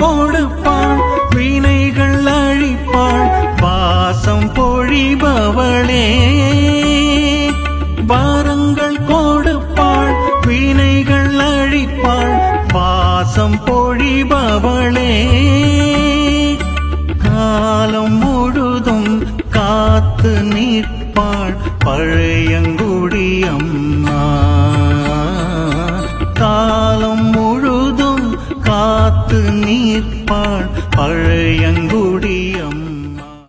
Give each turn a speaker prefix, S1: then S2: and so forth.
S1: கொடுப்பாள் வினைகள் அழிப்பாள் பாசம் பொழிபவளே. பாரங்கள் கொடுப்பாள் வினைகள் அழிப்பாள் பாசம் பொழிபவளே. காலம் முழுதும் காத்து நிற்பாள் பழையங்குடி காத்து நீர்ப்பாள் பழையங்கூர்